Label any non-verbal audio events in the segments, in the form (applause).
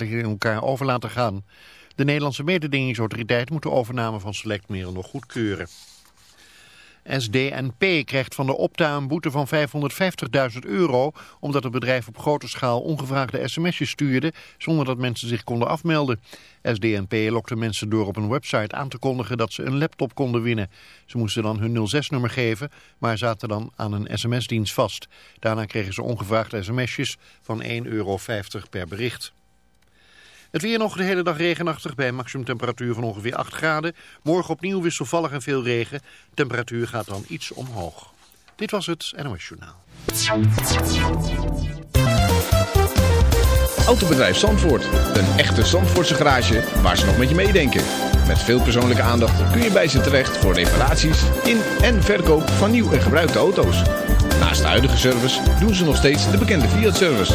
in elkaar over laten gaan. De Nederlandse mededingingsautoriteit moet de overname van Selectmeren nog goedkeuren. SDNP krijgt van de Opta een boete van 550.000 euro... omdat het bedrijf op grote schaal ongevraagde sms'jes stuurde... zonder dat mensen zich konden afmelden. SDNP lokte mensen door op een website aan te kondigen dat ze een laptop konden winnen. Ze moesten dan hun 06-nummer geven, maar zaten dan aan een sms-dienst vast. Daarna kregen ze ongevraagde sms'jes van 1,50 euro per bericht. Het weer nog de hele dag regenachtig bij een maximumtemperatuur van ongeveer 8 graden. Morgen opnieuw wisselvallig en veel regen. Temperatuur gaat dan iets omhoog. Dit was het NOS Journaal. Autobedrijf Zandvoort. Een echte Zandvoortse garage waar ze nog met je meedenken. Met veel persoonlijke aandacht kun je bij ze terecht voor reparaties in en verkoop van nieuw en gebruikte auto's. Naast de huidige service doen ze nog steeds de bekende Fiat-service.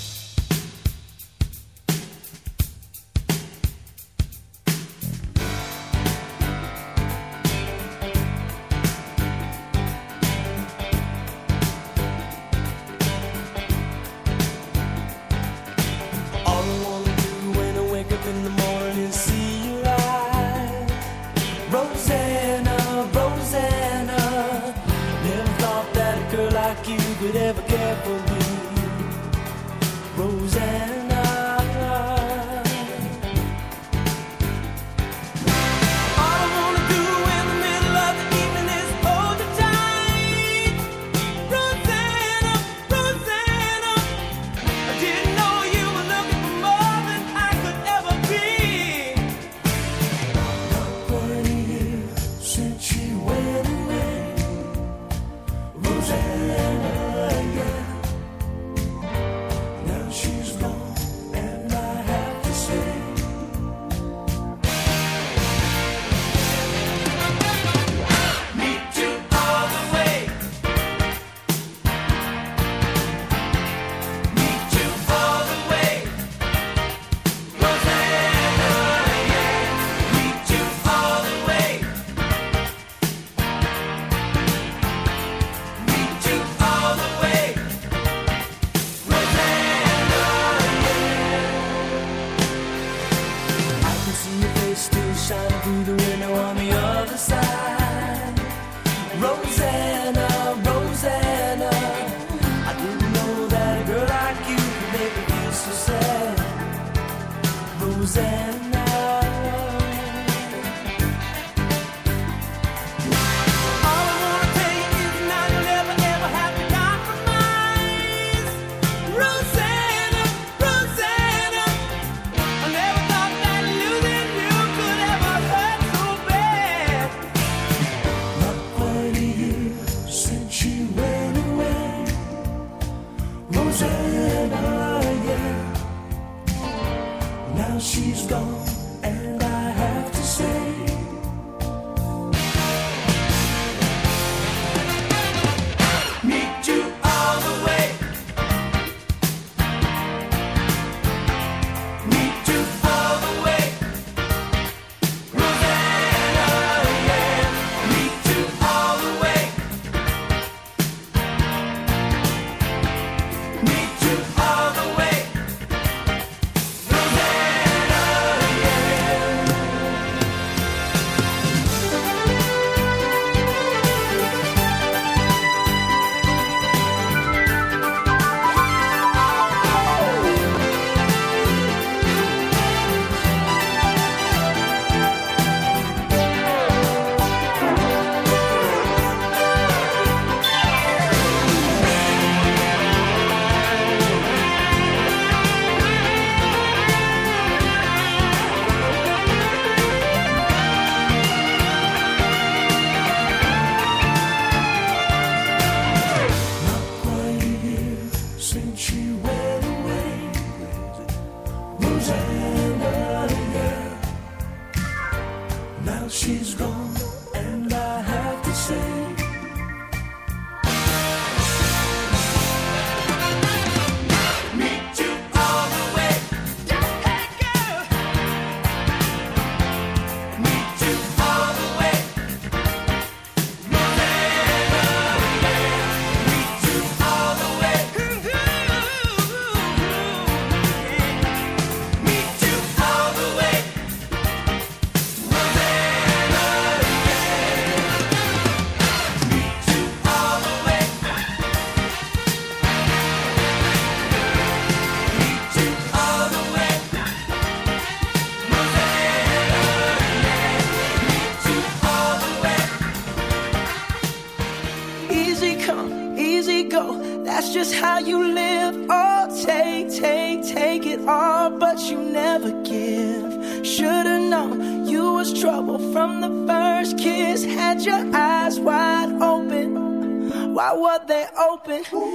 open?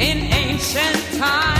in ancient times.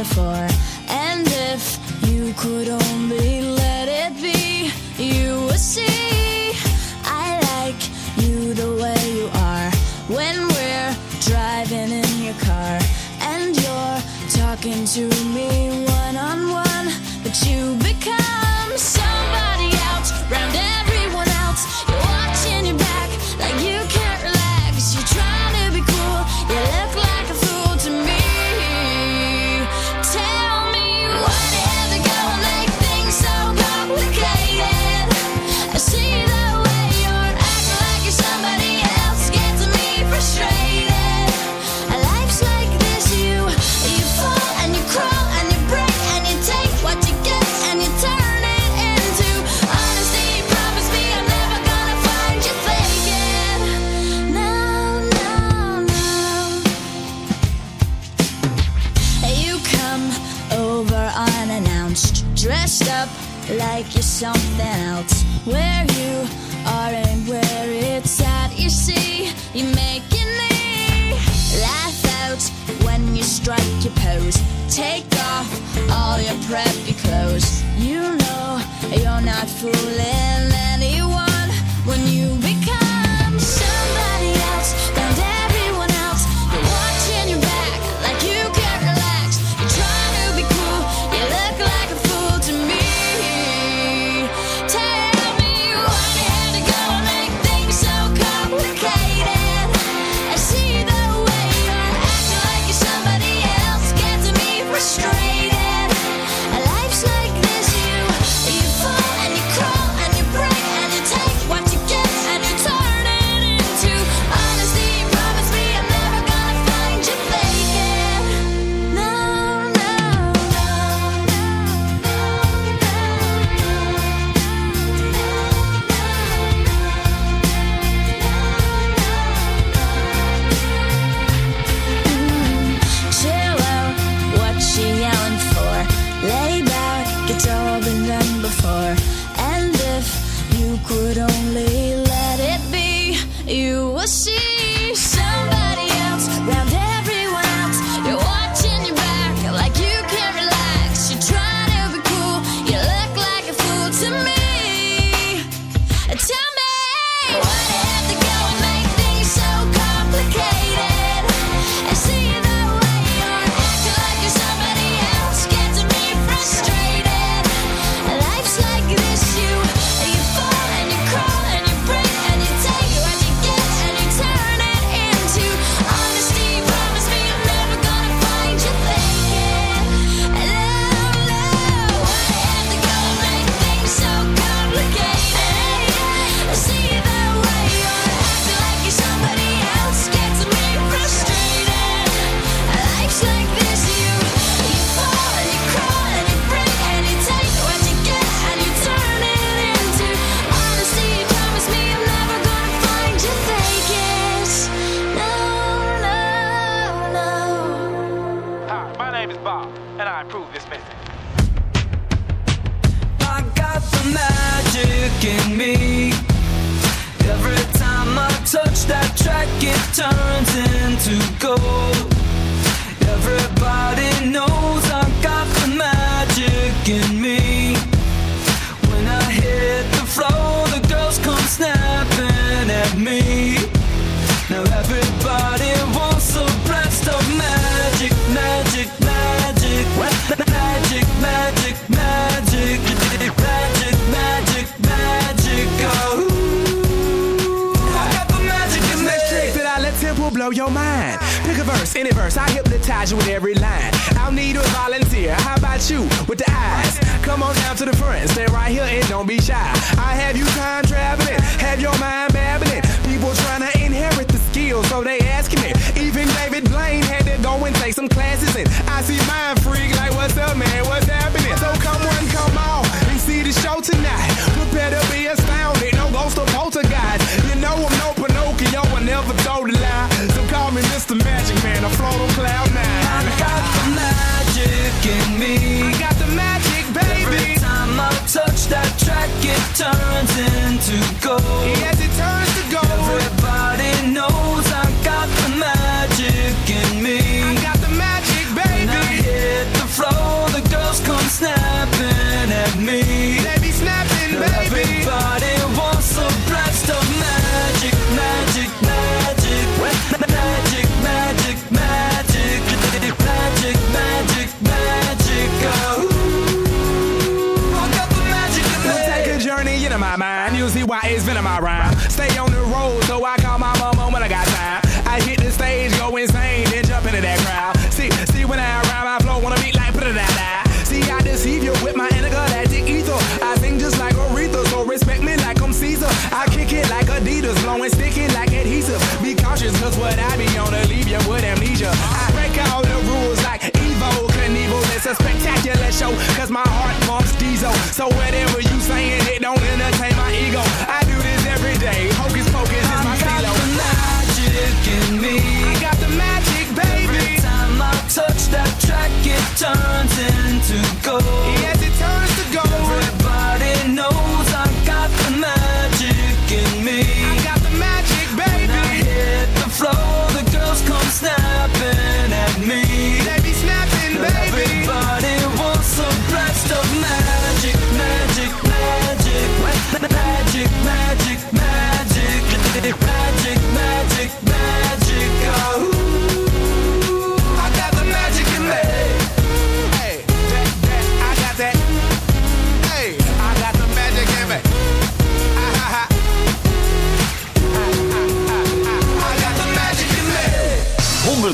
Before. And if you could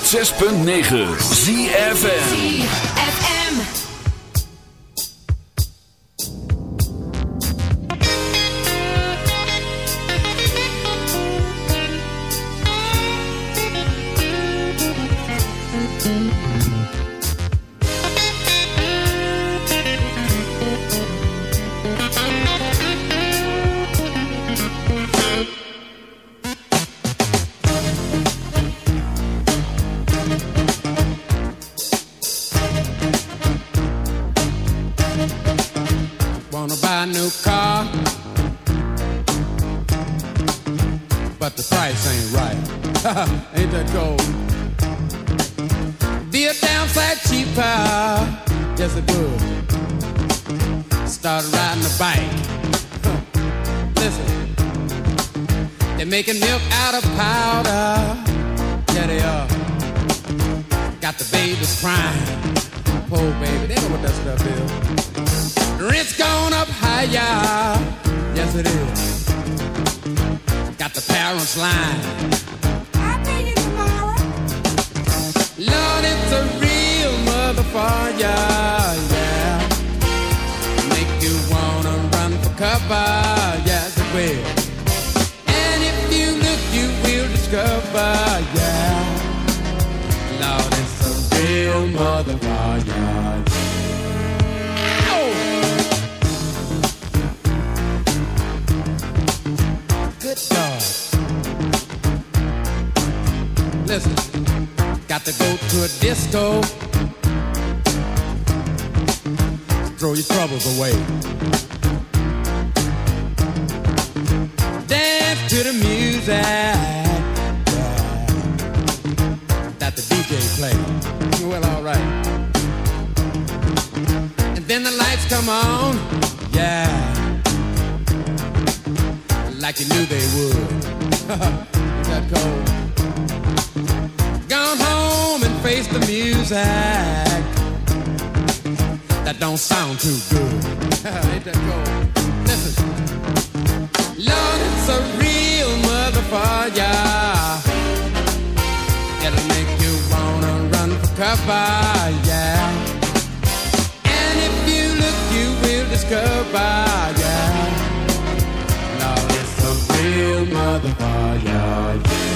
106.9 ZFN that. Gone home and face the music that don't sound too good. (laughs) Ain't that cold? Listen, Lord, it's a real motherfucker. It'll make you wanna run for cover, yeah. And if you look, you will discover real motherfucker. Yeah.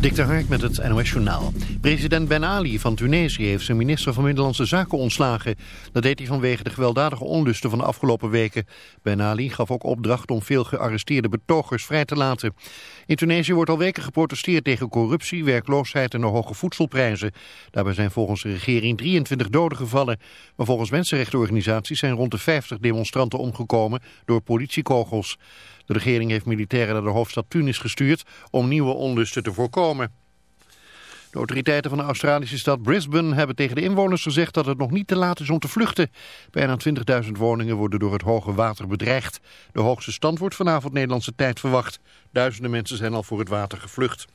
Dik Hark met het NOS Journaal. President Ben Ali van Tunesië heeft zijn minister van Binnenlandse Zaken ontslagen. Dat deed hij vanwege de gewelddadige onlusten van de afgelopen weken. Ben Ali gaf ook opdracht om veel gearresteerde betogers vrij te laten. In Tunesië wordt al weken geprotesteerd tegen corruptie, werkloosheid en de hoge voedselprijzen. Daarbij zijn volgens de regering 23 doden gevallen. Maar volgens mensenrechtenorganisaties zijn rond de 50 demonstranten omgekomen door politiekogels. De regering heeft militairen naar de hoofdstad Tunis gestuurd om nieuwe onlusten te voorkomen. De autoriteiten van de Australische stad Brisbane hebben tegen de inwoners gezegd dat het nog niet te laat is om te vluchten. Bijna 20.000 woningen worden door het hoge water bedreigd. De hoogste stand wordt vanavond Nederlandse tijd verwacht. Duizenden mensen zijn al voor het water gevlucht.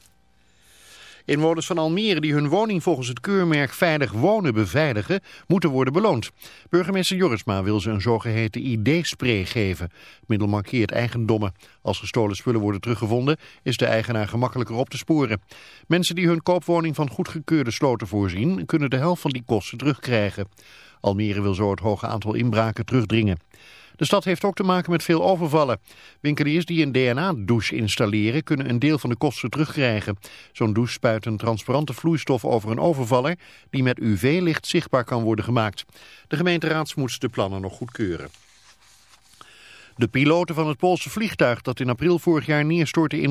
Inwoners van Almere die hun woning volgens het keurmerk Veilig Wonen beveiligen, moeten worden beloond. Burgemeester Jorisma wil ze een zogeheten ID-spray geven. Het middel markeert eigendommen. Als gestolen spullen worden teruggevonden, is de eigenaar gemakkelijker op te sporen. Mensen die hun koopwoning van goedgekeurde sloten voorzien, kunnen de helft van die kosten terugkrijgen. Almere wil zo het hoge aantal inbraken terugdringen. De stad heeft ook te maken met veel overvallen. Winkeliers die een DNA-douche installeren kunnen een deel van de kosten terugkrijgen. Zo'n douche spuit een transparante vloeistof over een overvaller die met UV-licht zichtbaar kan worden gemaakt. De gemeenteraad moet de plannen nog goedkeuren. De piloten van het Poolse vliegtuig dat in april vorig jaar neerstortte in